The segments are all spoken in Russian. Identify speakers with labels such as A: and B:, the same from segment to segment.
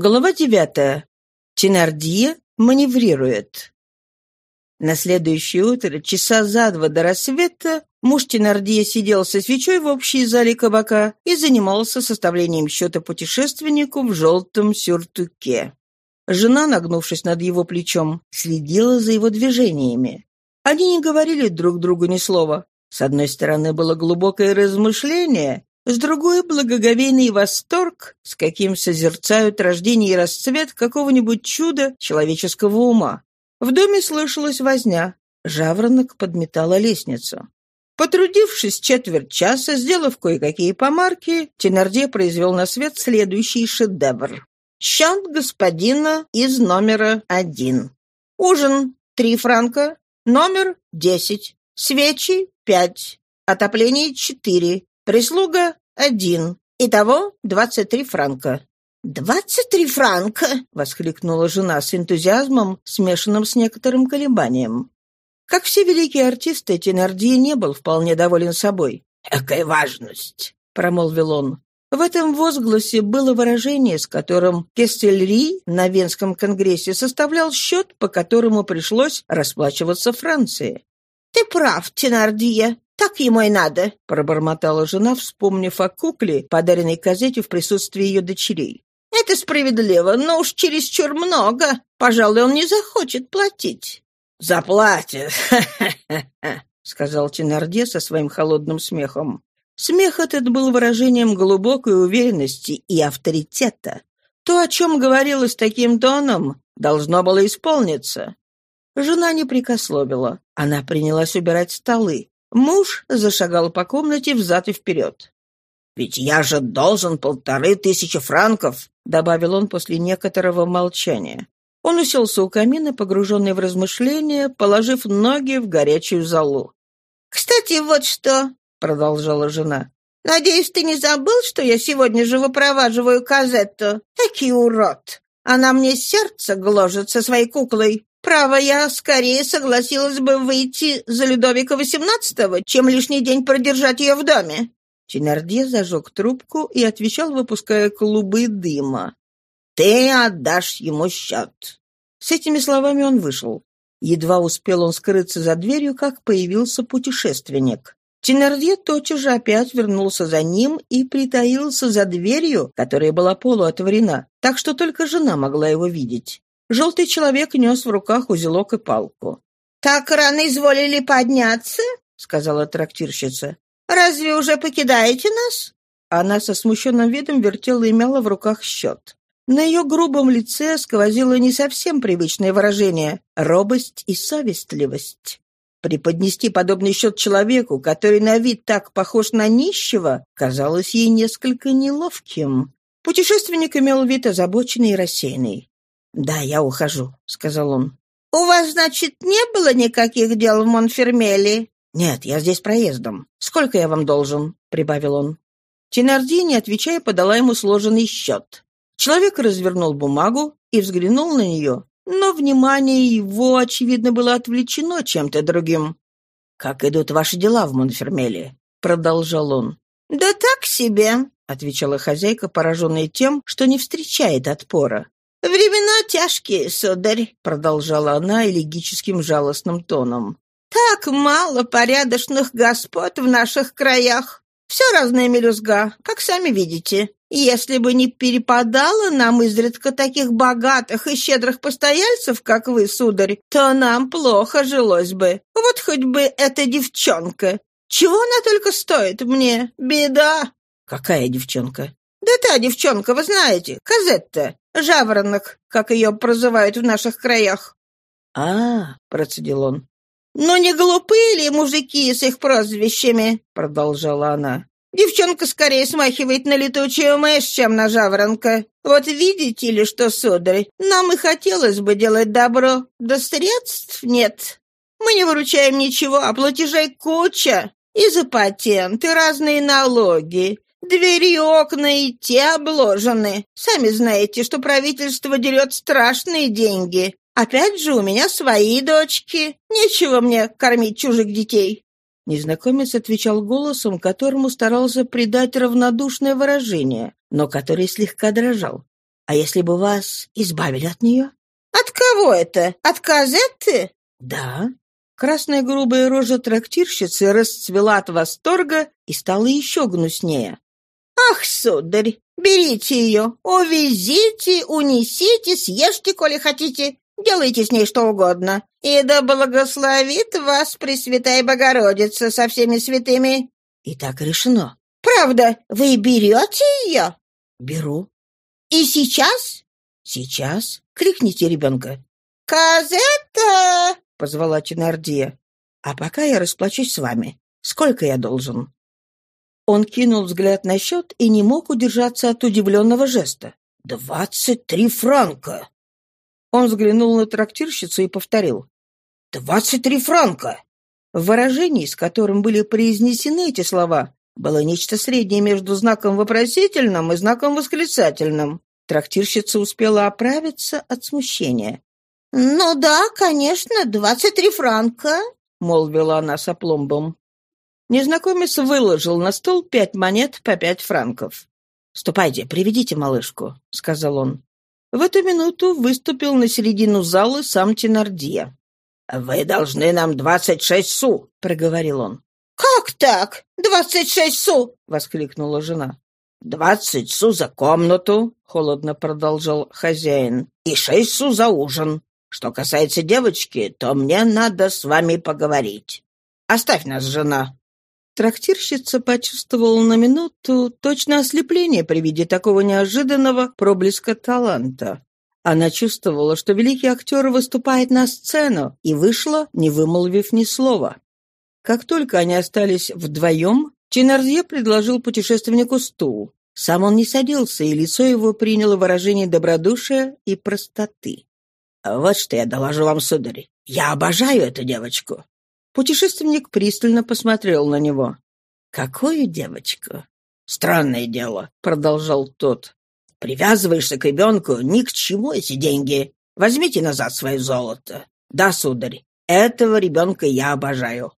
A: Глава девятая. Тенардье маневрирует. На следующее утро, часа за два до рассвета, муж Тенардье сидел со свечой в общей зале кабака и занимался составлением счета путешественнику в желтом сюртуке. Жена, нагнувшись над его плечом, следила за его движениями. Они не говорили друг другу ни слова. С одной стороны было глубокое размышление, с другой — благоговейный восторг, с каким созерцают рождение и расцвет какого-нибудь чуда человеческого ума. В доме слышалась возня. Жаворонок подметала лестницу. Потрудившись четверть часа, сделав кое-какие помарки, Тенардье произвел на свет следующий шедевр. Счет господина из номера один. Ужин — три франка, номер — десять, свечи — пять, отопление — четыре, Прислуга — один. Итого двадцать три франка. «Двадцать три франка!» — воскликнула жена с энтузиазмом, смешанным с некоторым колебанием. Как все великие артисты, Тенардье не был вполне доволен собой. «Какая важность!» — промолвил он. В этом возгласе было выражение, с которым Кестельри на Венском конгрессе составлял счет, по которому пришлось расплачиваться Франции. «Ты прав, Тенардье. «Так ему и надо», — пробормотала жена, вспомнив о кукле, подаренной Казете в присутствии ее дочерей. «Это справедливо, но уж чересчур много. Пожалуй, он не захочет платить».
B: «Заплатит!»
A: — сказал Тенарде со своим холодным смехом. Смех этот был выражением глубокой уверенности и авторитета. То, о чем говорилось таким тоном, должно было исполниться. Жена не прикословила. Она принялась убирать столы. Муж зашагал по комнате взад и вперед.
B: «Ведь я же должен полторы тысячи франков», — добавил он после некоторого молчания.
A: Он уселся у камина, погруженный в размышления, положив ноги в горячую залу.
C: «Кстати, вот что», — продолжала жена. «Надеюсь, ты не забыл, что я сегодня же выпроваживаю Казетту? Экий урод! Она мне сердце гложет со своей куклой. Право, я скорее согласилась бы выйти за Людовика XVIII, чем лишний день продержать ее в доме».
A: Ченардье зажег трубку и отвечал, выпуская клубы дыма.
B: «Ты отдашь ему счет».
A: С этими словами он вышел. Едва успел он скрыться за дверью, как появился путешественник. Тенардье тотчас же опять вернулся за ним и притаился за дверью, которая была полуотворена, так что только жена могла его видеть. Желтый человек нес в руках узелок и палку.
C: «Так рано изволили подняться?» — сказала трактирщица. «Разве уже покидаете нас?»
A: Она со смущенным видом вертела и мяла в руках счет. На ее грубом лице сквозило не совсем привычное выражение — робость и совестливость. Преподнести подобный счет человеку, который на вид так похож на нищего, казалось ей несколько неловким. Путешественник имел вид озабоченный и рассеянный. «Да, я ухожу», — сказал он.
C: «У вас, значит, не было никаких дел в Монфермеле?»
A: «Нет, я здесь проездом. Сколько я вам должен?» — прибавил он. Тенарди, не отвечая, подала ему сложенный счет. Человек развернул бумагу и взглянул на нее, но внимание его, очевидно, было отвлечено чем-то другим. «Как идут ваши дела в Монфермеле?» — продолжал он.
C: «Да так себе», —
A: отвечала хозяйка, пораженная тем, что не встречает отпора.
C: «Времена тяжкие, сударь», —
A: продолжала она элегическим жалостным тоном.
C: «Так мало порядочных господ в наших краях. Все разная мелюзга, как сами видите. Если бы не перепадало нам изредка таких богатых и щедрых постояльцев, как вы, сударь, то нам плохо жилось бы. Вот хоть бы эта девчонка. Чего она только стоит мне? Беда!»
A: «Какая девчонка?»
C: «Да та девчонка, вы знаете, Казетта. Жаворонок, как ее прозывают в наших краях.
A: А, процедил он.
C: «Ну не глупые ли мужики с их прозвищами?» — продолжала она. «Девчонка скорее смахивает на летучую мышь, чем на жаворонка. Вот видите ли, что, сударь, нам и хотелось бы делать добро, да средств нет. Мы не выручаем ничего, а платежей куча. И за патенты, разные налоги, Двери окна и те обложены. Сами знаете, что правительство дерет страшные деньги. Опять же, у меня свои дочки. Нечего мне кормить чужих детей».
A: Незнакомец отвечал голосом, которому старался придать равнодушное выражение, но который слегка дрожал. А если бы вас избавили от нее?
C: От кого это? От Казетты?
A: Да. Красная грубая рожа трактирщицы расцвела от восторга и стала еще гнуснее.
C: «Ах, сударь, берите ее, увезите, унесите, съешьте, коли хотите. Делайте с ней что угодно. И да благословит вас Пресвятая Богородица со всеми святыми».
A: И так решено.
C: «Правда, вы берете ее?»
A: «Беру».
C: «И сейчас?»
A: «Сейчас. Крикните ребенка».
C: «Казетта!»
A: — позвала Тенардия. «А пока я расплачусь с вами. Сколько я должен?» Он кинул взгляд на счет и не мог удержаться от удивленного жеста. «Двадцать три франка!» Он взглянул на трактирщицу и повторил. «Двадцать три франка!» В выражении, с которым были произнесены эти слова, было нечто среднее между знаком вопросительным и знаком восклицательным. Трактирщица успела оправиться от смущения.
C: «Ну да, конечно, двадцать три франка», —
A: молвила она с опломбом. Незнакомец выложил на стол пять монет по пять франков. «Ступайте, приведите малышку», — сказал он. В эту минуту выступил на середину зала сам Тенардия. «Вы должны нам двадцать шесть су», — проговорил он.
C: «Как так? Двадцать шесть су!»
A: — воскликнула жена. «Двадцать су за комнату», — холодно продолжал хозяин, — «и шесть су за ужин. Что касается девочки, то мне надо с вами поговорить. Оставь нас, жена, Трактирщица почувствовала на минуту точно ослепление при виде такого неожиданного проблеска таланта. Она чувствовала, что великий актер выступает на сцену, и вышла, не вымолвив ни слова. Как только они остались вдвоем, Ченарзье предложил путешественнику стул. Сам он не садился, и лицо его приняло выражение добродушия и простоты. «Вот что я доложу вам, сударь. Я обожаю эту девочку. Путешественник пристально посмотрел на него. «Какую девочку?» «Странное дело», — продолжал тот. «Привязываешься к ребенку, ни к чему эти деньги. Возьмите назад свое золото. Да, сударь, этого ребенка я обожаю».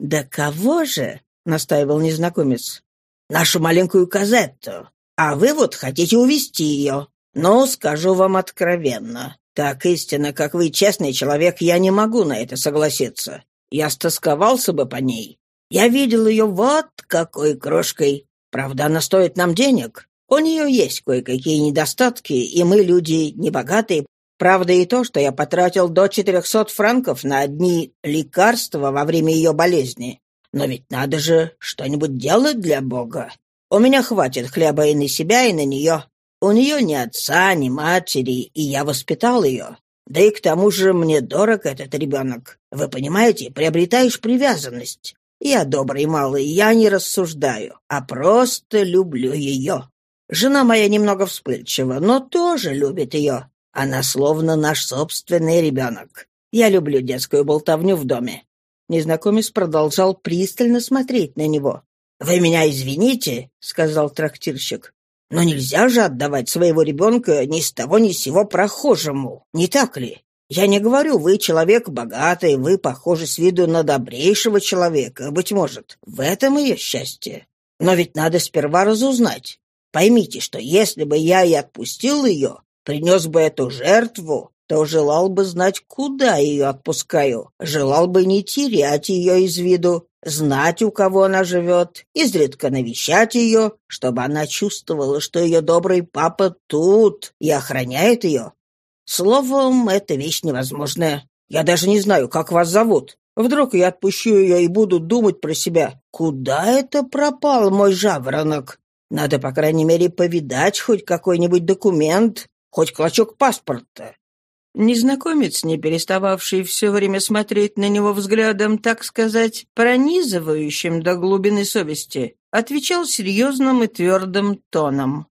A: «Да кого же?» — настаивал незнакомец. «Нашу маленькую Казетту. А вы вот хотите увести ее. Но скажу вам откровенно. Так истинно, как вы честный человек, я не могу на это согласиться. Я стосковался бы по ней. Я видел ее вот какой крошкой. Правда, она стоит нам денег. У нее есть кое-какие недостатки, и мы люди небогатые. Правда и то, что я потратил до 400 франков на одни лекарства во время ее болезни. Но ведь надо же что-нибудь делать для Бога. У меня хватит хлеба и на себя, и на нее. У нее ни отца, ни матери, и я воспитал ее. Да и к тому же мне дорог этот ребенок. Вы понимаете, приобретаешь привязанность. Я добрый малый, я не рассуждаю, а просто люблю ее. Жена моя немного вспыльчива, но тоже любит ее. Она словно наш собственный ребенок. Я люблю детскую болтовню в доме». Незнакомец продолжал пристально смотреть на него. «Вы меня извините», — сказал трактирщик, но нельзя же отдавать своего ребенка ни с того ни с сего прохожему, не так ли? Я не говорю, вы человек богатый, вы похожи с виду на добрейшего человека, быть может, в этом ее счастье. Но ведь надо сперва разузнать. Поймите, что если бы я и отпустил ее, принес бы эту жертву, то желал бы знать, куда ее отпускаю, желал бы не терять ее из виду, знать, у кого она живет, изредка навещать ее, чтобы она чувствовала, что ее добрый папа тут и охраняет ее. Словом, это вещь невозможная. Я даже не знаю, как вас зовут. Вдруг я отпущу ее и буду думать про себя. Куда это пропал мой жаворонок? Надо, по крайней мере, повидать хоть какой-нибудь документ, хоть клочок паспорта. Незнакомец, не перестававший все время смотреть на него взглядом, так сказать, пронизывающим до глубины совести, отвечал серьезным и твердым тоном.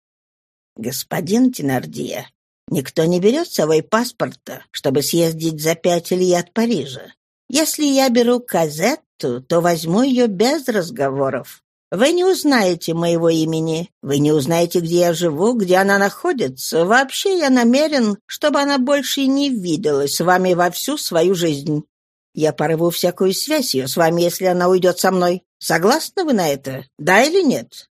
A: «Господин Тенардия, никто не берет с собой паспорта, чтобы съездить за пять ли от Парижа. Если я беру казетту, то возьму ее без разговоров. Вы не узнаете моего имени, вы не узнаете, где я живу, где она находится. Вообще я намерен, чтобы она больше не виделась с вами во всю свою жизнь. Я порву всякую связь ее с вами, если она уйдет со мной. Согласны вы на это? Да или нет?»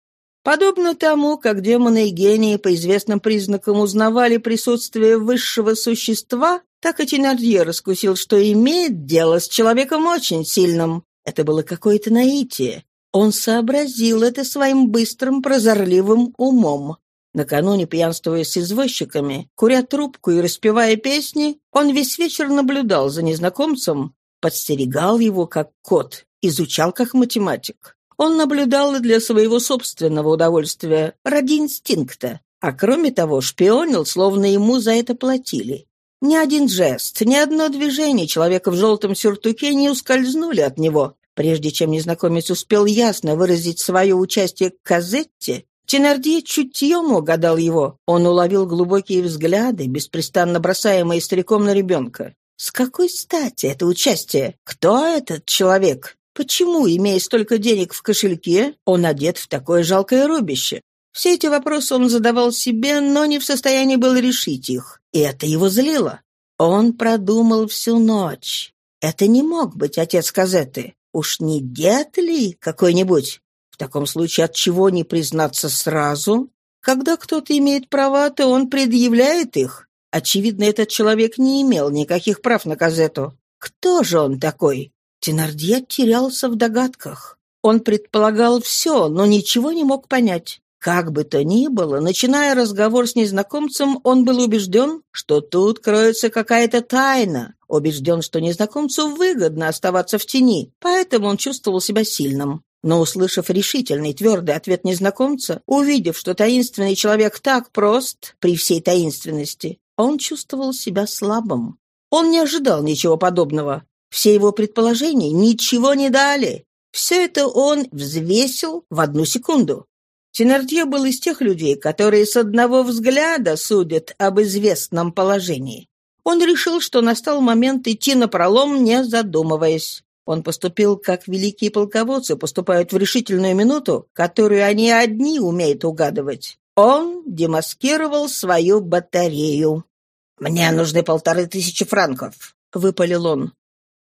A: Подобно тому, как демоны и гении по известным признакам узнавали присутствие высшего существа, так и Тенардье раскусил, что имеет дело с человеком очень сильным. Это было какое-то наитие. Он сообразил это своим быстрым, прозорливым умом. Накануне, пьянствуя с извозчиками, куря трубку и распевая песни, он весь вечер наблюдал за незнакомцем, подстерегал его как кот, изучал как математик. Он наблюдал и для своего собственного удовольствия, ради инстинкта, а кроме того шпионил, словно ему за это платили. Ни один жест, ни одно движение человека в желтом сюртуке не ускользнули от него. Прежде чем незнакомец успел ясно выразить свое участие к Казетте, Тенардье чутьем угадал его. Он уловил глубокие взгляды, беспрестанно бросаемые стариком на ребенка. С какой стати это участие? Кто этот человек? Почему, имея столько денег в кошельке, он одет в такое жалкое рубище? Все эти вопросы он задавал себе, но не в состоянии был решить их, и это его злило. Он продумал всю ночь. Это не мог быть отец Казеты. Уж не дед ли какой-нибудь? В таком случае от чего не признаться сразу? Когда кто-то имеет права, то он предъявляет их. Очевидно, этот человек не имел никаких прав на Казету. Кто же он такой? Тенардье терялся в догадках. Он предполагал все, но ничего не мог понять. Как бы то ни было, начиная разговор с незнакомцем, он был убежден, что тут кроется какая-то тайна, убежден, что незнакомцу выгодно оставаться в тени, поэтому он чувствовал себя сильным. Но, услышав решительный, твердый ответ незнакомца, увидев, что таинственный человек так прост при всей таинственности, он чувствовал себя слабым. Он не ожидал ничего подобного. Все его предположения ничего не дали. Все это он взвесил в одну секунду. Тенардье был из тех людей, которые с одного взгляда судят об известном положении. Он решил, что настал момент идти на пролом, не задумываясь. Он поступил, как великие полководцы поступают в решительную минуту, которую они одни умеют угадывать. Он демаскировал свою батарею. «Мне нужны полторы тысячи франков», — выпалил он.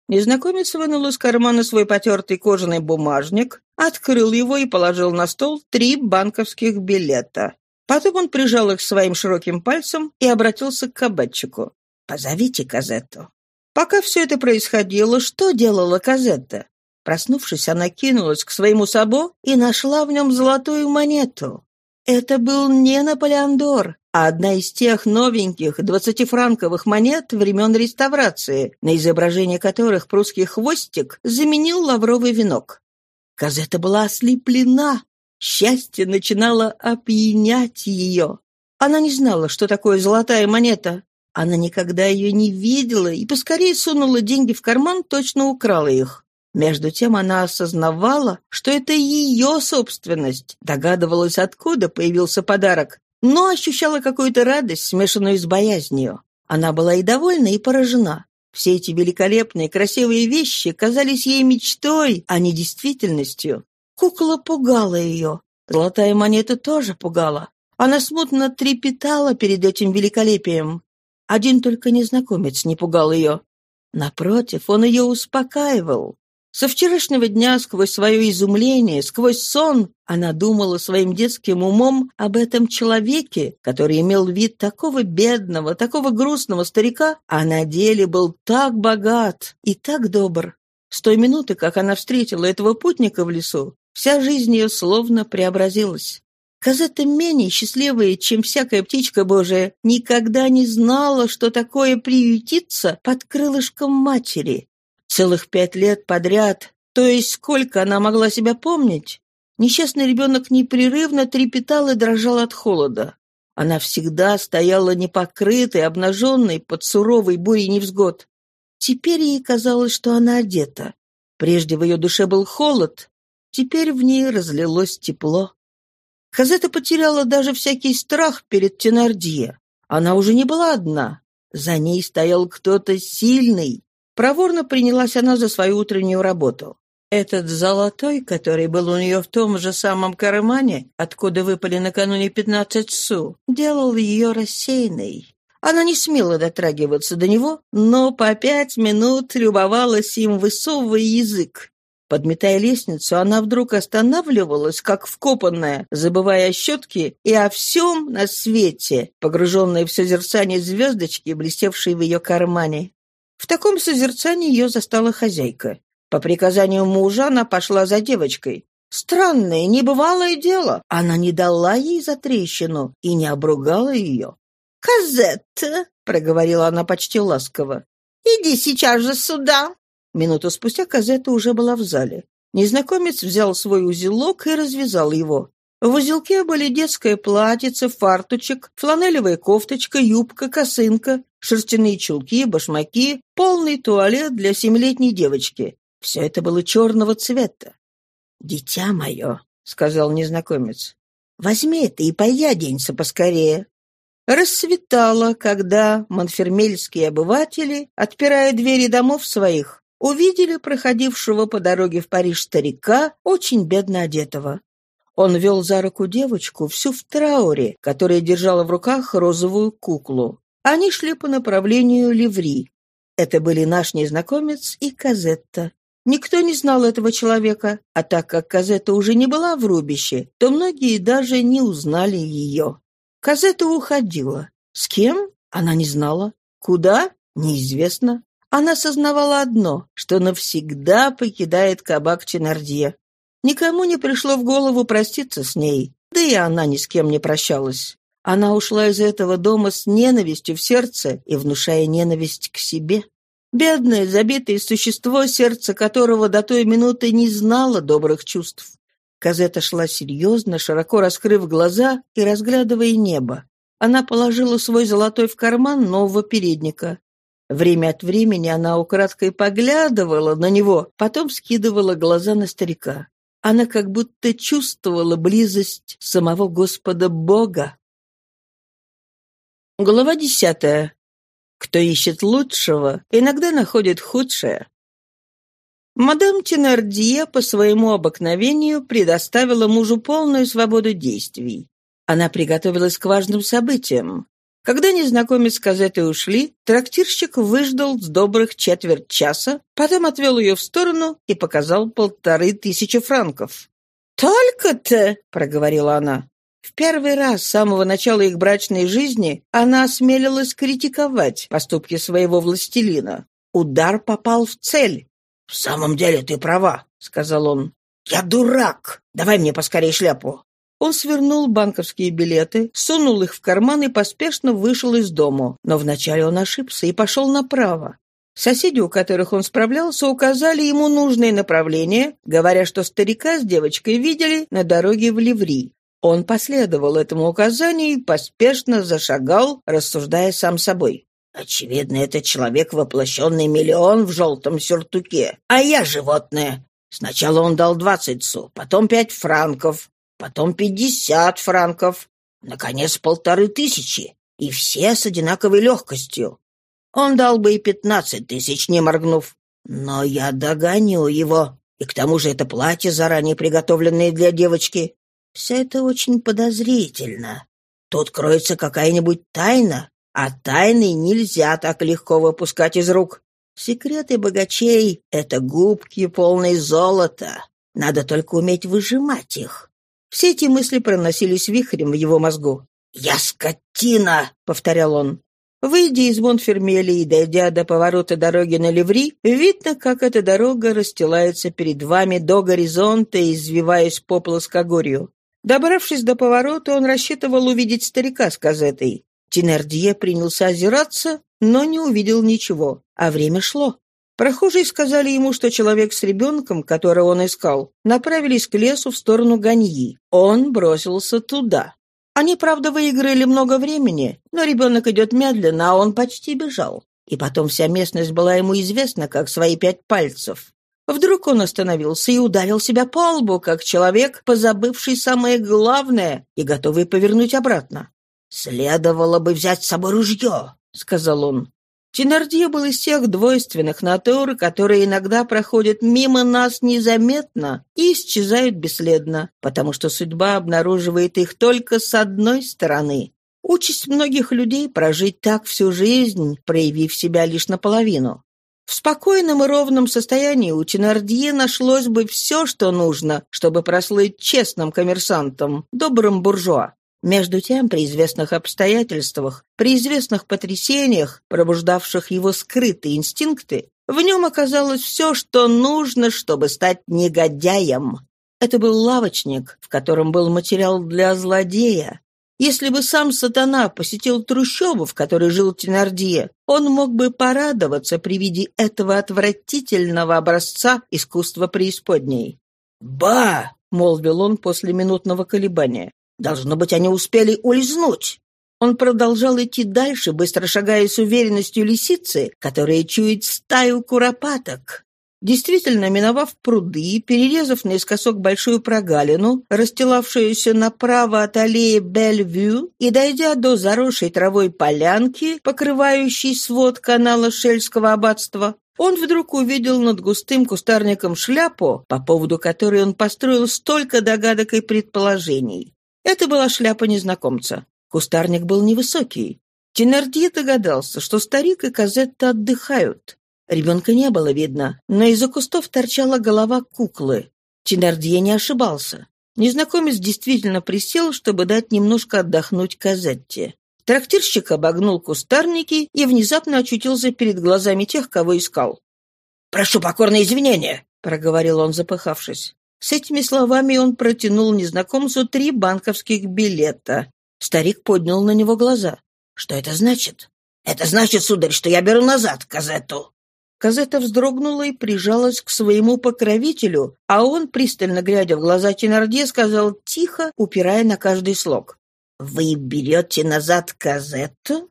A: Незнакомец вынул из кармана свой потертый кожаный бумажник, открыл его и положил на стол три банковских билета. Потом он прижал их своим широким пальцем и обратился к кабачику. «Позовите Казетту». Пока все это происходило, что делала Казетта? Проснувшись, она кинулась к своему сабо и нашла в нем золотую монету. Это был не Наполеондор, а одна из тех новеньких двадцатифранковых монет времен реставрации, на изображение которых прусский хвостик заменил лавровый венок. Казета была ослеплена. Счастье начинало опьянять ее. Она не знала, что такое золотая монета. Она никогда ее не видела и поскорее сунула деньги в карман, точно украла их. Между тем она осознавала, что это ее собственность, догадывалась, откуда появился подарок, но ощущала какую-то радость, смешанную с боязнью. Она была и довольна, и поражена. Все эти великолепные, красивые вещи казались ей мечтой, а не действительностью. Кукла пугала ее. Золотая монета тоже пугала. Она смутно трепетала перед этим великолепием. Один только незнакомец не пугал ее. Напротив, он ее успокаивал. Со вчерашнего дня сквозь свое изумление, сквозь сон, она думала своим детским умом об этом человеке, который имел вид такого бедного, такого грустного старика, а на деле был так богат и так добр. С той минуты, как она встретила этого путника в лесу, вся жизнь ее словно преобразилась. Казета менее счастливая, чем всякая птичка божия, никогда не знала, что такое приютиться под крылышком матери, Целых пять лет подряд, то есть сколько она могла себя помнить, несчастный ребенок непрерывно трепетал и дрожал от холода. Она всегда стояла непокрытой, обнаженной под суровой бурей невзгод. Теперь ей казалось, что она одета. Прежде в ее душе был холод, теперь в ней разлилось тепло. Казета потеряла даже всякий страх перед Тенардье. Она уже не была одна. За ней стоял кто-то сильный, Проворно принялась она за свою утреннюю работу. Этот золотой, который был у нее в том же самом кармане, откуда выпали накануне пятнадцать су, делал ее рассеянной. Она не смела дотрагиваться до него, но по пять минут любовалась им, высовывая язык. Подметая лестницу, она вдруг останавливалась, как вкопанная, забывая о щетке и о всем на свете, погруженная в созерцание звездочки, блестевшей в ее кармане. В таком созерцании ее застала хозяйка. По приказанию мужа она пошла за девочкой. Странное, небывалое дело. Она не дала ей за трещину и не обругала ее.
C: «Казетта», — проговорила она почти ласково, — «иди сейчас же сюда».
A: Минуту спустя Казетта уже была в зале. Незнакомец взял свой узелок и развязал его. В узелке были детское платьице, фартучек, фланелевая кофточка, юбка, косынка, шерстяные чулки, башмаки, полный туалет для семилетней девочки. Все это было черного цвета. «Дитя мое», — сказал незнакомец, — «возьми это и пойди оденься поскорее». Рассветало, когда монфермельские обыватели, отпирая двери домов своих, увидели проходившего по дороге в Париж старика, очень бедно одетого. Он вел за руку девочку, всю в трауре, которая держала в руках розовую куклу. Они шли по направлению Ливри. Это были наш незнакомец и Казетта. Никто не знал этого человека, а так как Казета уже не была в рубище, то многие даже не узнали ее. Казета уходила. С кем? Она не знала. Куда? Неизвестно. Она сознавала одно, что навсегда покидает кабак Ченардье. Никому не пришло в голову проститься с ней, да и она ни с кем не прощалась. Она ушла из этого дома с ненавистью в сердце и внушая ненависть к себе. Бедное, забитое существо, сердце которого до той минуты не знало добрых чувств. Казета шла серьезно, широко раскрыв глаза и разглядывая небо. Она положила свой золотой в карман нового передника. Время от времени она украдкой поглядывала на него, потом скидывала глаза на старика. Она как будто чувствовала близость самого Господа Бога. Глава десятая. Кто ищет лучшего, иногда находит худшее. Мадам Тенардье по своему обыкновению предоставила мужу полную свободу действий. Она приготовилась к важным событиям. Когда незнакомец с газетой ушли, трактирщик выждал с добрых четверть часа, потом отвел ее в сторону и показал полторы тысячи франков.
C: «Только-то!»
A: — проговорила она. В первый раз с самого начала их брачной жизни она осмелилась критиковать поступки своего властелина. Удар попал в цель.
B: «В самом деле ты права», — сказал он. «Я дурак! Давай мне поскорее шляпу».
A: Он свернул банковские билеты, сунул их в карман и поспешно вышел из дому. Но вначале он ошибся и пошел направо. Соседи, у которых он справлялся, указали ему нужное направление, говоря, что старика с девочкой видели на дороге в Ливри. Он последовал этому указанию и поспешно зашагал, рассуждая сам собой.
B: «Очевидно, этот человек воплощенный миллион в желтом сюртуке, а я животное. Сначала он дал двадцать су, потом пять франков, потом пятьдесят франков, наконец полторы тысячи, и все с одинаковой легкостью. Он дал бы и пятнадцать тысяч, не моргнув. Но я догоню его, и к тому же это платье, заранее приготовленное для девочки. Все это очень подозрительно. Тут кроется какая-нибудь тайна, а тайны нельзя так легко выпускать из рук. Секреты богачей — это губки, полные золота. Надо только уметь выжимать их. Все эти мысли проносились вихрем в его мозгу. «Я скотина!» — повторял он. Выйдя из Монфермели и дойдя до поворота дороги на Ливри, видно, как эта дорога расстилается перед вами до горизонта, извиваясь по плоскогорью. Добравшись до поворота, он рассчитывал увидеть старика с казетой. Тенардье принялся озираться, но не увидел ничего, а время шло. Прохожие сказали ему, что человек с ребенком, которого он искал, направились к лесу в сторону Ганьи. Он бросился туда. Они, правда, выиграли много времени, но ребенок идет медленно, а он почти бежал. И потом вся местность была ему известна, как свои пять пальцев. Вдруг он остановился и ударил себя по лбу, как человек, позабывший самое главное и готовый повернуть обратно. «Следовало бы взять с собой ружье», — сказал он. Тенардье был из тех двойственных натур, которые иногда проходят мимо нас незаметно и исчезают бесследно, потому что судьба обнаруживает их только с одной стороны. Участь многих людей прожить так всю жизнь, проявив себя лишь наполовину. В
A: спокойном и ровном состоянии у Тенардье нашлось бы все, что нужно, чтобы прослыть честным коммерсантом, добрым буржуа. Между тем, при известных обстоятельствах, при известных потрясениях, пробуждавших его скрытые инстинкты, в нем оказалось все, что нужно, чтобы стать негодяем. Это был лавочник, в котором был материал для злодея. Если бы сам сатана посетил трущобу, в которой жил Тенардье, он мог бы порадоваться при виде этого отвратительного образца искусства преисподней.
B: «Ба!» — молвил он после минутного колебания. Должно быть, они успели улизнуть. Он продолжал идти дальше, быстро шагая с уверенностью лисицы, которая чует стаю куропаток. Действительно, миновав пруды, перерезав наискосок большую прогалину, расстилавшуюся направо от аллеи Бельвью, и дойдя до заросшей травой полянки, покрывающей свод канала Шельского аббатства, он вдруг увидел над густым кустарником шляпу, по поводу которой он построил столько догадок и предположений. Это была шляпа незнакомца. Кустарник был невысокий. Тенардье догадался, что старик и Казетта отдыхают. Ребенка не было видно, но из-за кустов торчала голова куклы. Тенардье не ошибался. Незнакомец действительно присел, чтобы дать немножко отдохнуть Казетте. Трактирщик обогнул кустарники и внезапно очутился перед глазами тех, кого искал. «Прошу покорные извинения», — проговорил он, запыхавшись.
A: С этими словами он протянул незнакомцу три банковских билета. Старик поднял на него глаза.
B: «Что это значит?» «Это значит, сударь, что я беру назад казету».
A: Казета вздрогнула и прижалась к своему покровителю, а он, пристально глядя в глаза Тенарде, сказал тихо, упирая на каждый слог.
B: «Вы берете назад казету?»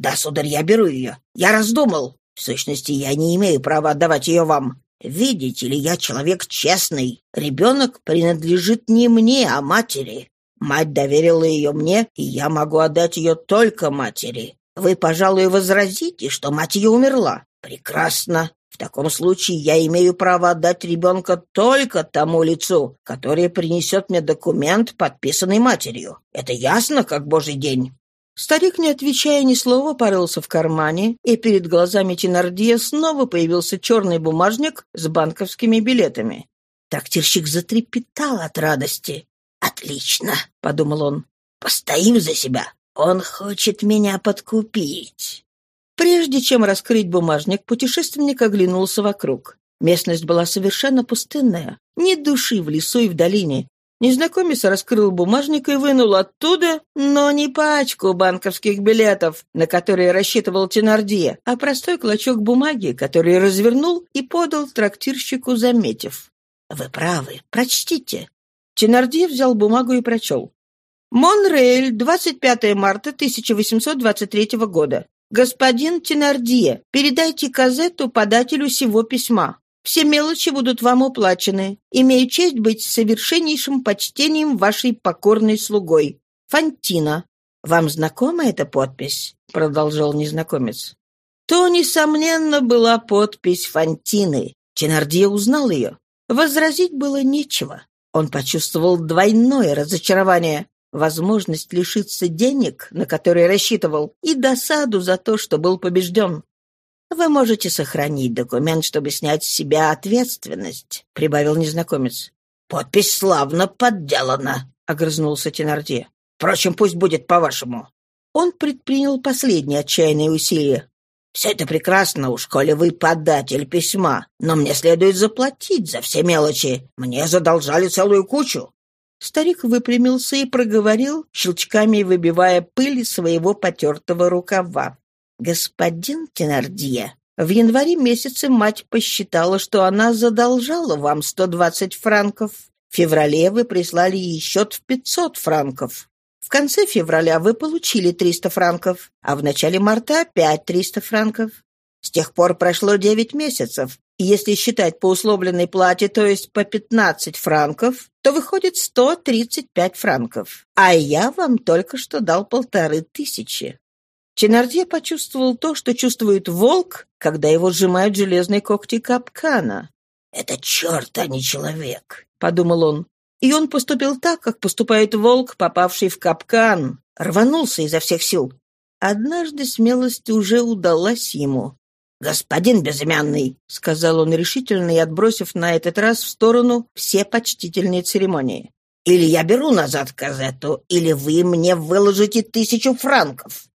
B: «Да, сударь, я беру ее. Я раздумал. В сущности, я не имею права отдавать ее вам. Видите ли, я человек честный. Ребенок принадлежит не мне, а матери. Мать доверила ее мне, и я могу отдать ее только матери. Вы, пожалуй, возразите, что мать ее умерла. Прекрасно. В таком случае я имею право отдать ребенка только тому лицу, которое принесет мне документ, подписанный матерью. Это ясно, как божий день.
A: Старик, не отвечая ни слова, порылся в кармане, и перед глазами Тенардия снова появился черный бумажник с банковскими билетами.
B: Трактирщик затрепетал от радости. «Отлично!» — подумал он. «Постоим за себя. Он хочет меня подкупить».
A: Прежде чем раскрыть бумажник, путешественник оглянулся вокруг. Местность была совершенно пустынная. Ни души в лесу и в долине, Незнакомец раскрыл бумажник и вынул оттуда, но не пачку банковских билетов, на которые рассчитывал Тенардье, а простой клочок бумаги, который развернул и подал трактирщику, заметив.
B: «Вы правы, прочтите».
A: Тенардье взял бумагу и прочел. «Монрейль, 25 марта 1823 года. Господин Тенардье, передайте казету подателю сего письма. Все мелочи будут вам уплачены. Имею честь быть совершеннейшим почтением вашей покорной слугой. Фантина. Вам знакома эта подпись? Продолжал незнакомец. То, несомненно, была подпись Фантины. Ченардье узнал ее. Возразить было нечего. Он почувствовал двойное разочарование. Возможность лишиться денег, на которые рассчитывал, и досаду за то, что был побежден. «Вы можете сохранить документ, чтобы снять с себя ответственность», — прибавил незнакомец.
B: «Подпись славно подделана», — огрызнулся Тенарди. «Впрочем, пусть будет по-вашему».
A: Он предпринял последние отчаянные усилия.
B: «Все это прекрасно, уж коли вы податель письма, но мне следует заплатить за все мелочи. Мне задолжали целую кучу».
A: Старик выпрямился и проговорил, щелчками выбивая пыль из своего потертого рукава. «Господин Тенардье, в январе месяце мать посчитала, что она задолжала вам 120 франков. В феврале вы прислали ей счет в 500 франков. В конце февраля вы получили 300 франков, а в начале марта опять 300 франков. С тех пор прошло 9 месяцев, и если считать по условленной плате, то есть по 15 франков, то выходит 135 франков. А я вам только что дал полторы тысячи. Ченардье почувствовал то, что чувствует волк, когда его сжимают железные когти капкана.
B: «Это черт, а не человек», —
A: подумал он. И он поступил так, как поступает волк, попавший в капкан. Рванулся изо всех сил. Однажды смелость уже удалась ему.
B: «Господин безымянный», — сказал он решительно и отбросив на этот раз в сторону все почтительные церемонии. «Или я беру назад Казетту, или вы мне выложите тысячу франков».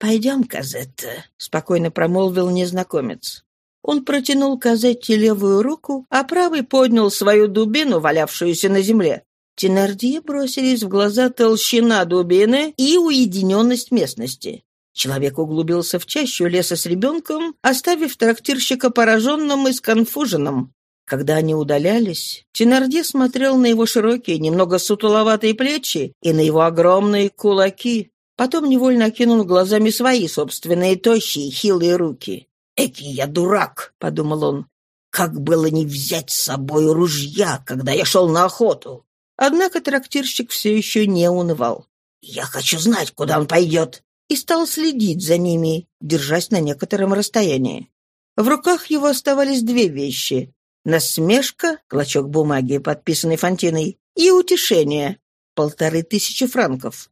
A: «Пойдем, Казетта», — спокойно промолвил незнакомец. Он протянул Казетте левую руку, а правый поднял свою дубину, валявшуюся на земле. Тенардье бросились в глаза толщина дубины и уединенность местности. Человек углубился в чащу леса с ребенком, оставив трактирщика пораженным и сконфуженным. Когда они удалялись, Тенарди смотрел на его широкие, немного сутуловатые плечи и на его огромные кулаки. Потом невольно окинул глазами свои собственные тощие, хилые руки.
B: «Эки я дурак!» — подумал он. «Как было не взять с собой ружья, когда я шел на охоту?»
A: Однако трактирщик все еще не унывал.
B: «Я хочу знать, куда он пойдет
A: и стал следить за ними, держась на некотором расстоянии. В руках его оставались две вещи — насмешка, клочок бумаги, подписанный Фонтиной, и утешение — полторы тысячи франков.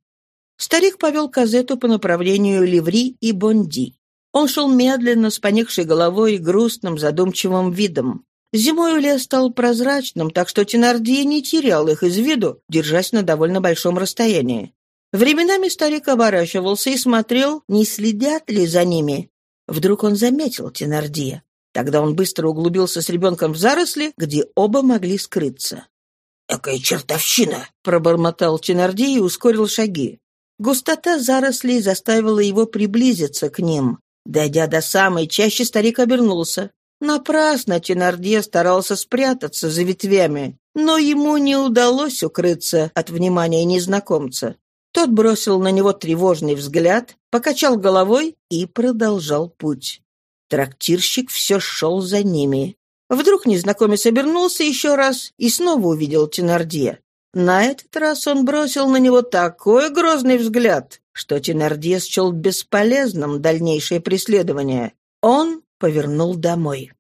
A: Старик повел казету по направлению Ливри и Бонди. Он шел медленно, с поникшей головой и грустным, задумчивым видом. Зимой лес стал прозрачным, так что Тенардье не терял их из виду, держась на довольно большом расстоянии. Временами старик оборачивался и смотрел, не следят ли за ними. Вдруг он заметил Тенардия. Тогда он быстро углубился с ребенком в заросли, где оба могли скрыться.
B: «Какая чертовщина!»
A: — пробормотал Тенардий и ускорил шаги. Густота зарослей заставила его приблизиться к ним. Дойдя до самой чаще, старик обернулся. Напрасно Тенардье старался спрятаться за ветвями, но ему не удалось укрыться от внимания незнакомца. Тот бросил на него тревожный взгляд, покачал головой и продолжал путь. Трактирщик все шел за ними. Вдруг незнакомец обернулся еще раз и снова увидел Тенардье. На этот раз он бросил на него такой грозный взгляд, что Тенардье счел бесполезным дальнейшее преследование. Он повернул домой.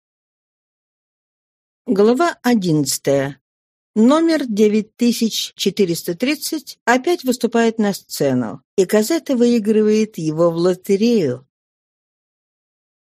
A: Глава одиннадцатая. Номер 9430 опять выступает на сцену, и Казета выигрывает его в лотерею.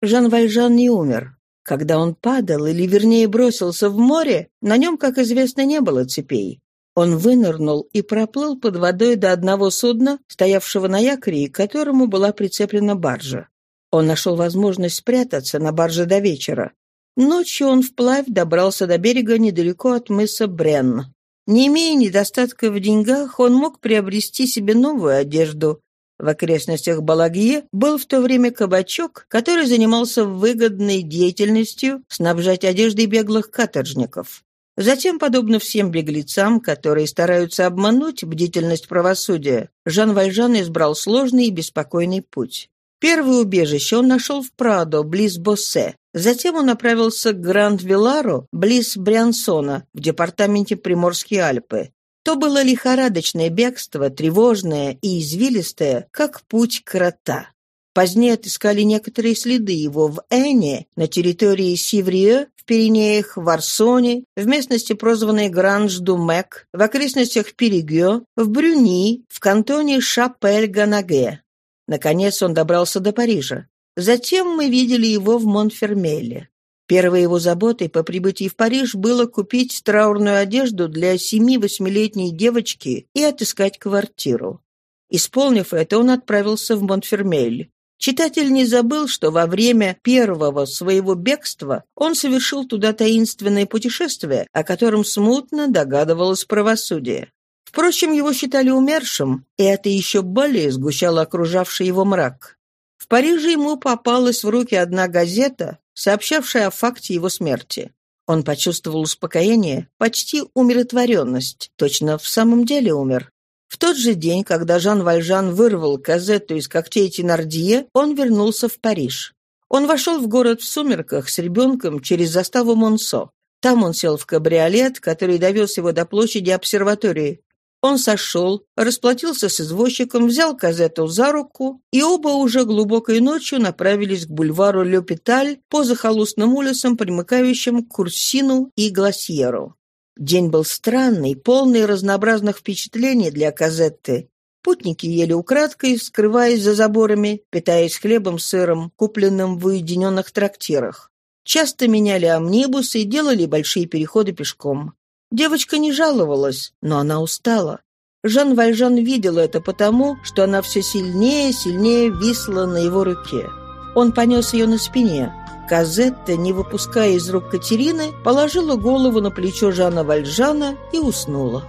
A: Жан Вальжан не умер. Когда он падал, или вернее бросился в море, на нем, как известно, не было цепей. Он вынырнул и проплыл под водой до одного судна, стоявшего на якоре, к которому была прицеплена баржа. Он нашел возможность спрятаться на барже до вечера. Ночью он вплавь добрался до берега недалеко от мыса Брен. Не имея недостатка в деньгах, он мог приобрести себе новую одежду. В окрестностях Балагье был в то время кабачок, который занимался выгодной деятельностью снабжать одеждой беглых каторжников. Затем, подобно всем беглецам, которые стараются обмануть бдительность правосудия, Жан Вальжан избрал сложный и беспокойный путь. Первое убежище он нашел в Прадо, близ Боссе. Затем он направился к Гранд-Вилару, близ Бриансона, в департаменте Приморские Альпы. То было лихорадочное бегство, тревожное и извилистое, как путь крота. Позднее отыскали некоторые следы его в Эне, на территории Сиврие, в Пиренеях, в Арсоне, в местности, прозванной Гранж-ду-Мек, в окрестностях Перегё, в Брюни, в кантоне Шапель-Ганаге. Наконец он добрался до Парижа. Затем мы видели его в Монфермеле. Первой его заботой по прибытии в Париж было купить траурную одежду для семи-восьмилетней девочки и отыскать квартиру. Исполнив это, он отправился в Монфермель. Читатель не забыл, что во время первого своего бегства он совершил туда таинственное путешествие, о котором смутно догадывалось правосудие. Впрочем, его считали умершим, и это еще более сгущало окружавший его мрак. В Париже ему попалась в руки одна газета, сообщавшая о факте его смерти. Он почувствовал успокоение, почти умиротворенность, точно в самом деле умер. В тот же день, когда Жан Вальжан вырвал газету из когтей Тенардье, он вернулся в Париж. Он вошел в город в сумерках с ребенком через заставу Монсо. Там он сел в кабриолет, который довез его до площади обсерватории, он сошел, расплатился с извозчиком, взял Казету за руку, и оба уже глубокой ночью направились к бульвару Лёпиталь по захолустным улицам, примыкающим к Курсину и Гласьеру. День был странный, полный разнообразных впечатлений для Казетты. Путники ели украдкой, скрываясь за заборами, питаясь хлебом сыром, купленным в уединенных трактирах. Часто меняли амнибусы и делали большие переходы пешком. Девочка не жаловалась, но она устала. Жан Вальжан видел это потому, что она все сильнее и сильнее висла на его руке. Он понес ее на спине. Казетта, не выпуская из рук Катерины, положила голову на плечо Жана Вальжана и уснула.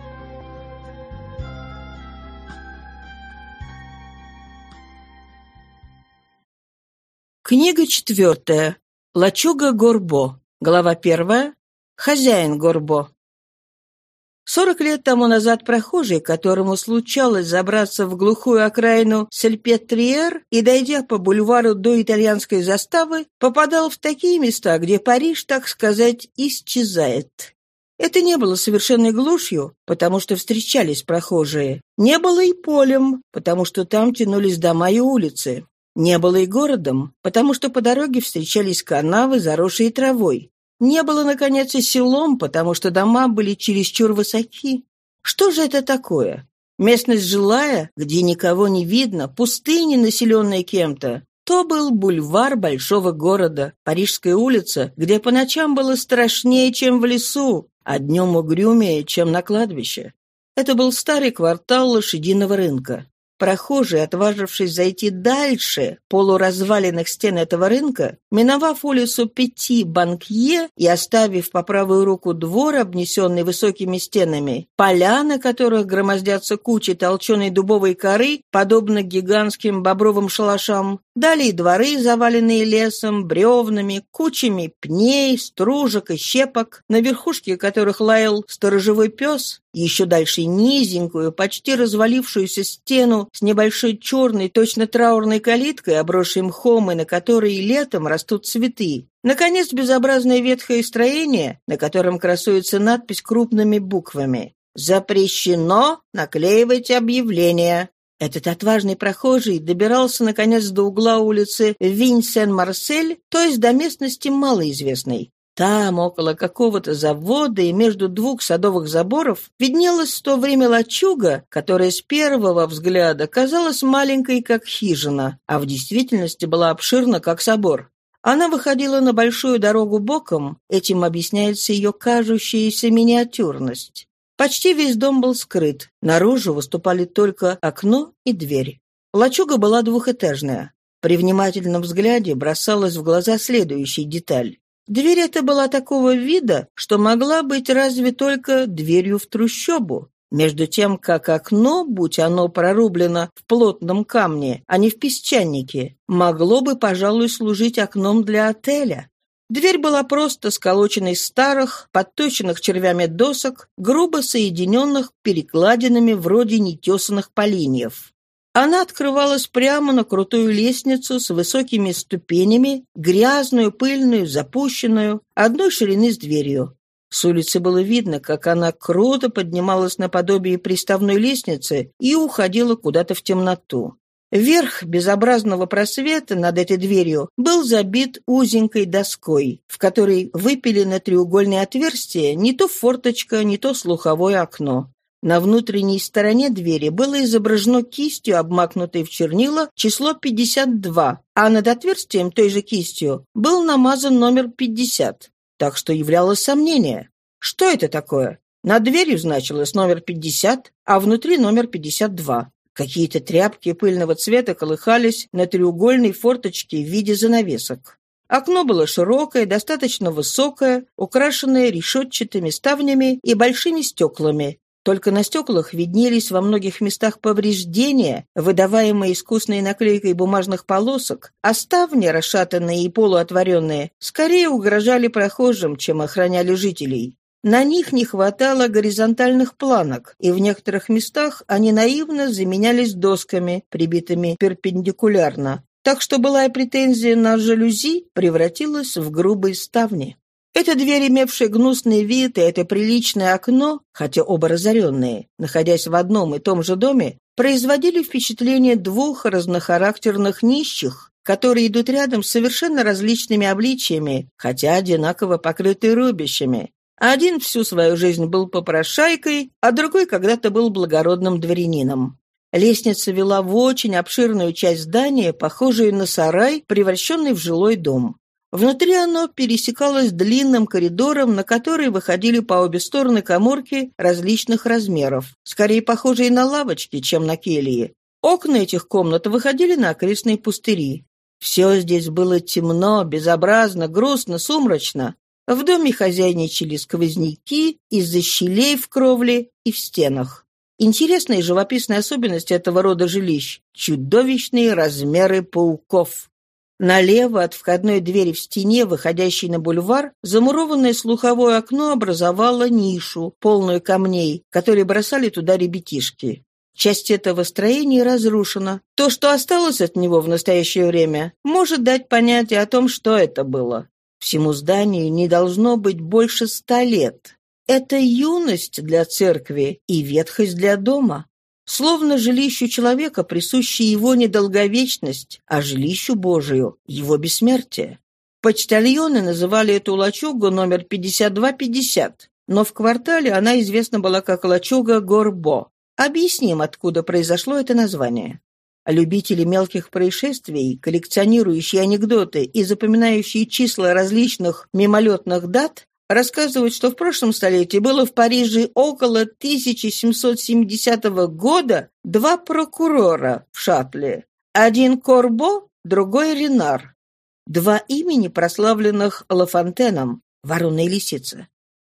A: Книга четвертая. Лачуга Горбо. Глава первая. Хозяин Горбо. Сорок лет тому назад прохожий, которому случалось забраться в глухую окраину Сальпетриер и, дойдя по бульвару до итальянской заставы, попадал в такие места, где Париж, так сказать, исчезает. Это не было совершенной глушью, потому что встречались прохожие. Не было и полем, потому что там тянулись дома и улицы. Не было и городом, потому что по дороге встречались канавы, заросшие травой. Не было, наконец, и селом, потому что дома были чересчур высоки. Что же это такое? Местность жилая, где никого не видно, пустыня, населенная кем-то. То был бульвар большого города, Парижская улица, где по ночам было страшнее, чем в лесу, а днем угрюмее, чем на кладбище. Это был старый квартал лошадиного рынка. Прохожий, отважившись зайти дальше полуразваленных стен этого рынка, миновав улицу Пяти Банкье и оставив по правую руку двор, обнесенный высокими стенами, поля, на которых громоздятся кучи толченой дубовой коры, подобно гигантским бобровым шалашам, далее дворы, заваленные лесом, бревнами, кучами пней, стружек и щепок, на верхушке которых лаял сторожевой пес, еще дальше низенькую, почти развалившуюся стену с небольшой черной, точно траурной калиткой, обросшей мхом, и на которой летом растут цветы. Наконец, безобразное ветхое строение, на котором красуется надпись крупными буквами. «Запрещено наклеивать объявления». Этот отважный прохожий добирался, наконец, до угла улицы Винь-Сен-Марсель, то есть до местности малоизвестной. Там, около какого-то завода и между двух садовых заборов, виднелась в то время лачуга, которая с первого взгляда казалась маленькой, как хижина, а в действительности была обширна, как собор. Она выходила на большую дорогу боком, этим объясняется ее кажущаяся миниатюрность. Почти весь дом был скрыт, наружу выступали только окно и дверь. Лачуга была двухэтажная. При внимательном взгляде бросалась в глаза следующая деталь. Дверь эта была такого вида, что могла быть разве только дверью в трущобу, между тем, как окно, будь оно прорублено в плотном камне, а не в песчанике, могло бы, пожалуй, служить окном для отеля. Дверь была просто сколочена из старых, подточенных червями досок, грубо соединенных перекладинами вроде нетесанных поленьев. Она открывалась прямо на крутую лестницу с высокими ступенями, грязную, пыльную, запущенную, одной ширины с дверью. С улицы было видно, как она круто поднималась наподобие приставной лестницы и уходила куда-то в темноту. Верх безобразного просвета над этой дверью был забит узенькой доской, в которой выпилено треугольное отверстие, не то форточка, не то слуховое окно. На внутренней стороне двери было изображено кистью, обмакнутой в чернила, число 52, а над отверстием той же кистью был намазан номер 50. Так что являлось сомнение. Что это такое? Над дверью значилось номер 50, а внутри номер 52. Какие-то тряпки пыльного цвета колыхались на треугольной форточке в виде занавесок. Окно было широкое, достаточно высокое, украшенное решетчатыми ставнями и большими стеклами, только на стеклах виднелись во многих местах повреждения, выдаваемые искусной наклейкой бумажных полосок, а ставни, расшатанные и полуотворенные, скорее угрожали прохожим, чем охраняли жителей. На них не хватало горизонтальных планок, и в некоторых местах они наивно заменялись досками, прибитыми перпендикулярно, так что былая претензия на жалюзи превратилась в грубые ставни. Эта дверь, имевшая гнусный вид, и это приличное окно, хотя оба разоренные, находясь в одном и том же доме, производили впечатление двух разнохарактерных нищих, которые идут рядом с совершенно различными обличиями, хотя одинаково покрыты рубищами. Один всю свою жизнь был попрошайкой, а другой когда-то был благородным дворянином. Лестница вела в очень обширную часть здания, похожую на сарай, превращенный в жилой дом. Внутри оно пересекалось длинным коридором, на который выходили по обе стороны коморки различных размеров, скорее похожие на лавочки, чем на кельи. Окна этих комнат выходили на окрестные пустыри. Все здесь было темно, безобразно, грустно, сумрачно. В доме хозяйничали сквозняки из-за щелей в кровле и в стенах. Интересная и живописная особенность этого рода жилищ – чудовищные размеры пауков. Налево от входной двери в стене, выходящей на бульвар, замурованное слуховое окно образовало нишу, полную камней, которые бросали туда ребятишки. Часть этого строения разрушена. То, что осталось от него в настоящее время, может дать понятие о том, что это было. Всему зданию не должно быть больше ста лет. Это юность для церкви и ветхость для дома. Словно жилищу человека присуща его недолговечность, а жилищу Божию — его бессмертие. Почтальоны называли эту лачугу номер 5250, но в квартале она известна была как лачуга Горбо. Объясним, откуда произошло это название. Любители мелких происшествий, коллекционирующие анекдоты и запоминающие числа различных мимолетных дат, рассказывают, что в прошлом столетии было в Париже около 1770 года два прокурора в шаттле. Один Корбо, другой Ренар. Два имени, прославленных Лафонтеном, ворона и лисица.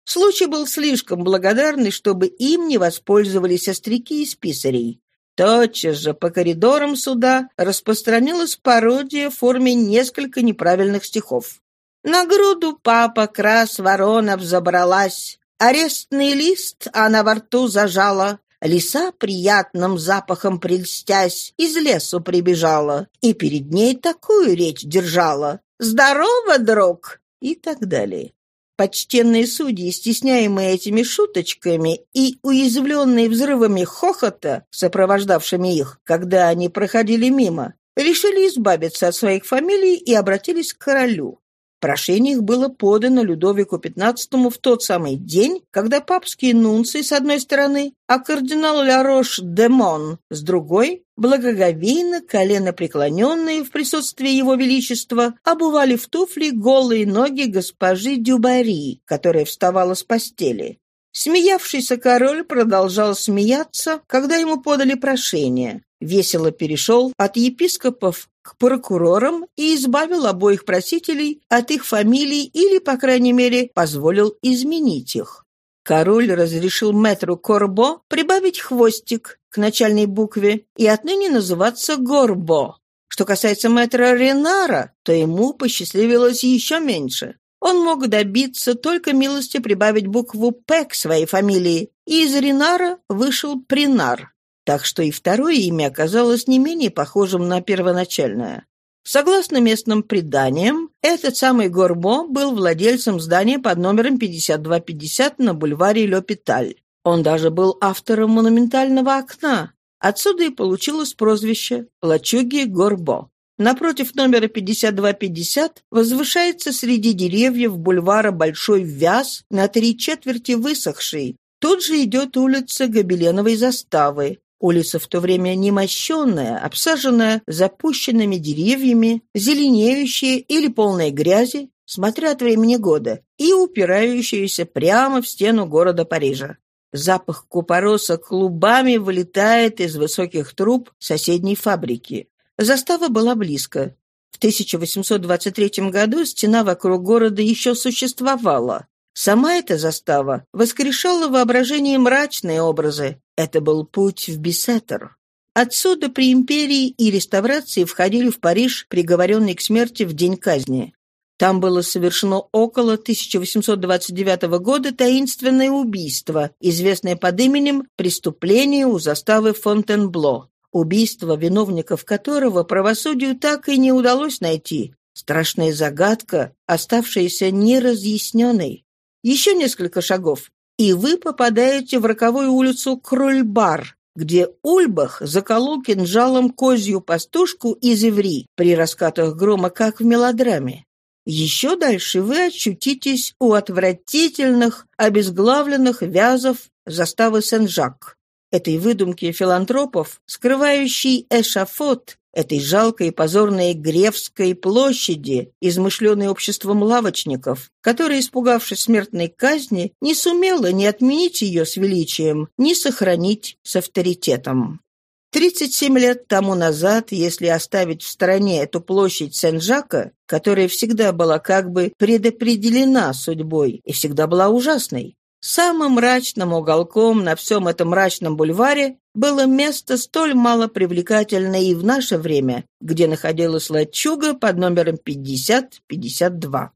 A: Случай был слишком благодарный, чтобы им не воспользовались остряки и списарей. Тотчас же по коридорам суда распространилась пародия в форме несколько неправильных стихов. На груду папа крас ворона взобралась, Арестный лист она во рту зажала, Лиса, приятным запахом прельстясь, Из лесу прибежала И перед ней такую речь держала. «Здорово, друг!» и так далее. Почтенные судьи, стесняемые этими шуточками и уязвленные взрывами хохота, сопровождавшими их, когда они проходили мимо, решили избавиться от своих фамилий и обратились к королю. Прошение их было подано Людовику XV в тот самый день, когда папские нунции с одной стороны, а кардинал Ларош де Мон с другой, благоговейно, колено преклоненные в присутствии его величества, обували в туфли голые ноги госпожи Дюбари, которая вставала с постели. Смеявшийся король продолжал смеяться, когда ему подали прошение. Весело перешел от епископов к прокурорам и избавил обоих просителей от их фамилий или, по крайней мере, позволил изменить их. Король разрешил мэтру Корбо прибавить хвостик к начальной букве и отныне называться Горбо. Что касается мэтра Ренара, то ему посчастливилось еще меньше. Он мог добиться только милости прибавить букву «П» к своей фамилии, и из Ренара вышел Принар так что и второе имя оказалось не менее похожим на первоначальное. Согласно местным преданиям, этот самый Горбо был владельцем здания под номером 5250 на бульваре Лёпиталь. Он даже был автором монументального окна. Отсюда и получилось прозвище «Лачуги Горбо». Напротив номера 5250 возвышается среди деревьев бульвара Большой Вяз на три четверти высохший. Тут же идет улица Гобеленовой заставы, Улица в то время немощенная, обсаженная запущенными деревьями, зеленеющая или полная грязи, смотря от времени года, и упирающаяся прямо в стену города Парижа. Запах купороса клубами вылетает из высоких труб соседней фабрики. Застава была близко. В 1823 году стена вокруг города еще существовала. Сама эта застава воскрешала воображение мрачные образы. Это был путь в Бесеттер. Отсюда при империи и реставрации входили в Париж, приговоренные к смерти в день казни. Там было совершено около 1829 года таинственное убийство, известное под именем «Преступление у заставы Фонтенбло», убийство виновников которого правосудию так и не удалось найти. Страшная загадка, оставшаяся неразъясненной. Еще несколько шагов, и вы попадаете в роковую улицу Крольбар, где Ульбах заколол кинжалом козью пастушку из Иври при раскатах грома, как в мелодраме. Еще дальше вы очутитесь у отвратительных, обезглавленных вязов заставы Сен-Жак. этой выдумки филантропов, скрывающей эшафот, этой жалкой и позорной Гревской площади, измышленной обществом лавочников, которая, испугавшись смертной казни, не сумела ни отменить ее с величием, ни сохранить с авторитетом. 37 лет тому назад, если оставить в стороне эту площадь Сен-Жака, которая всегда была как бы предопределена судьбой и всегда была ужасной, Самым мрачным уголком на всем этом мрачном бульваре было место столь малопривлекательное и в наше время, где находилась лачуга под номером 50-52.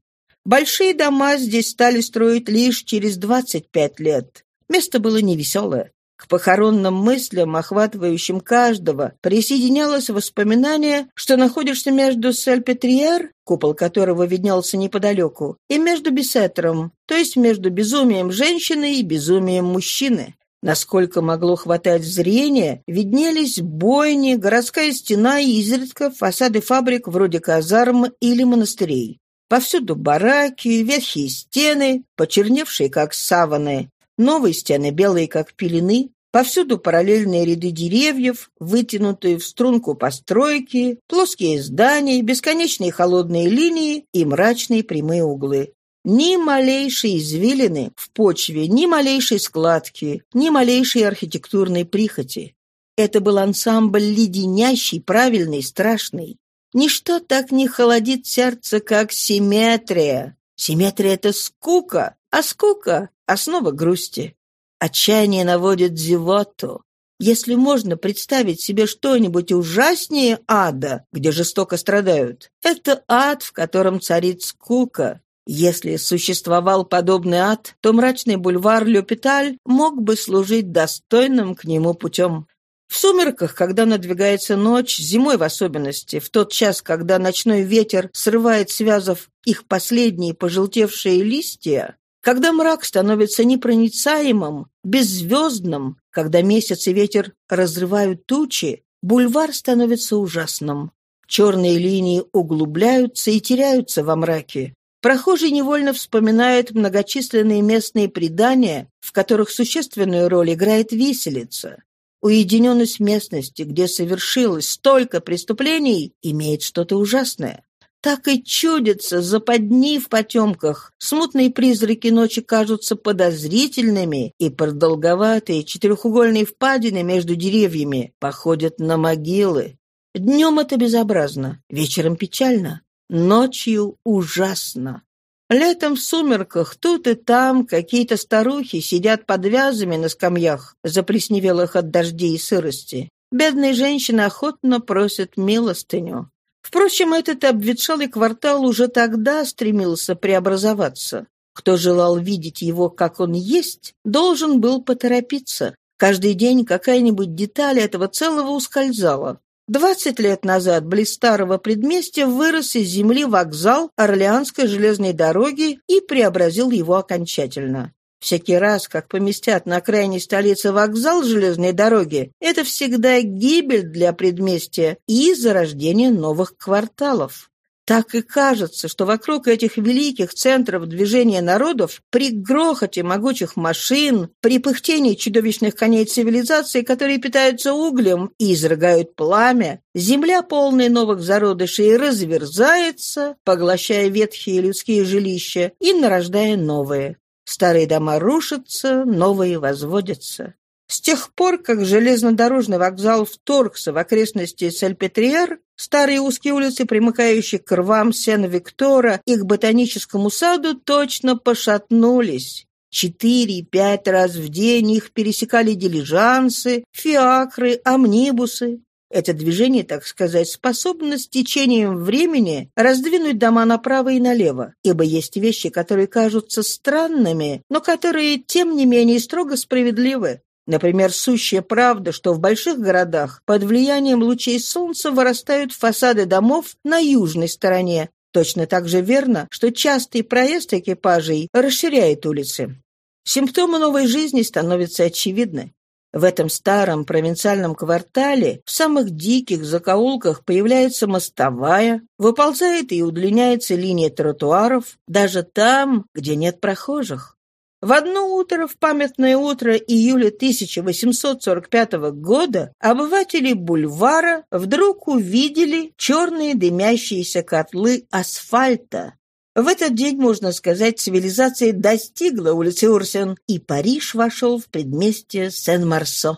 A: Большие дома здесь стали строить лишь через 25 лет. Место было невеселое. К похоронным мыслям, охватывающим каждого, присоединялось воспоминание, что находишься между Сальпетриер, купол которого виднелся неподалеку, и между Бесетером, то есть между безумием женщины и безумием мужчины. Насколько могло хватать зрения, виднелись бойни, городская стена и изредка фасады фабрик вроде казарм или монастырей. Повсюду бараки, ветхие стены, почерневшие как саваны, Новые стены белые, как пелены, повсюду параллельные ряды деревьев, вытянутые в струнку постройки, плоские здания, бесконечные холодные линии и мрачные прямые углы. Ни малейшей извилины в почве, ни малейшей складки, ни малейшей архитектурной прихоти. Это был ансамбль леденящий, правильный, страшный. Ничто так не холодит сердце, как симметрия. Симметрия — это скука, а скука основа грусти. Отчаяние наводит зевоту. Если можно представить себе что-нибудь ужаснее ада, где жестоко страдают, это ад, в котором царит скука. Если существовал подобный ад, то мрачный бульвар Люпиталь мог бы служить достойным к нему путем. В сумерках, когда надвигается ночь, зимой в особенности, в тот час, когда ночной ветер срывает связав их последние пожелтевшие листья, когда мрак становится непроницаемым, беззвездным, когда месяц и ветер разрывают тучи, бульвар становится ужасным. Черные линии углубляются и теряются во мраке. Прохожий невольно вспоминает многочисленные местные предания, в которых существенную роль играет виселица. Уединенность местности, где совершилось столько преступлений, имеет что-то ужасное. Так и чудится западни в потемках. Смутные призраки ночи кажутся подозрительными, и продолговатые четырехугольные впадины между деревьями походят на могилы. Днем это безобразно, вечером печально, ночью ужасно. Летом в сумерках тут и там какие-то старухи сидят под вязами на скамьях, заплесневелых от дождей и сырости. Бедные женщины охотно просят милостыню. Впрочем, этот обветшалый квартал уже тогда стремился преобразоваться. Кто желал видеть его, как он есть, должен был поторопиться. Каждый день какая-нибудь деталь этого целого ускользала. Двадцать лет назад близ старого предместья вырос из земли вокзал Орлеанской железной дороги и преобразил его окончательно. Всякий раз, как поместят на окраине столицы вокзал железной дороги, это всегда гибель для предместья и зарождение новых кварталов. Так и кажется, что вокруг этих великих центров движения народов, при грохоте могучих машин, при пыхтении чудовищных коней цивилизации, которые питаются углем и изрыгают пламя, земля, полная новых зародышей, разверзается, поглощая ветхие людские жилища и нарождая новые. Старые дома рушатся, новые возводятся. С тех пор, как железнодорожный вокзал вторгся в окрестности Сальпетриер, старые узкие улицы, примыкающие к рвам Сен-Виктора и к ботаническому саду, точно пошатнулись. Четыре-пять раз в день их пересекали дилижансы, фиакры, амнибусы. Это движение, так сказать, способно с течением времени раздвинуть дома направо и налево, ибо есть вещи, которые кажутся странными, но которые, тем не менее, строго справедливы. Например, сущая правда, что в больших городах под влиянием лучей солнца вырастают фасады домов на южной стороне. Точно так же верно, что частый проезд экипажей расширяет улицы. Симптомы новой жизни становятся очевидны. В этом старом провинциальном квартале в самых диких закоулках появляется мостовая, выползает и удлиняется линия тротуаров, даже там, где нет прохожих. В одно утро, в памятное утро июля 1845 года, обыватели бульвара вдруг увидели черные дымящиеся котлы асфальта. В этот день, можно сказать, цивилизация достигла улицы Урсен, и Париж вошел в предместье Сен-Марсо.